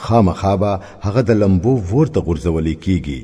خامخابه هغه د لمبو ورته غورځولې کیږي